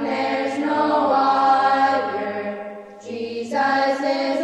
ویشن وی سا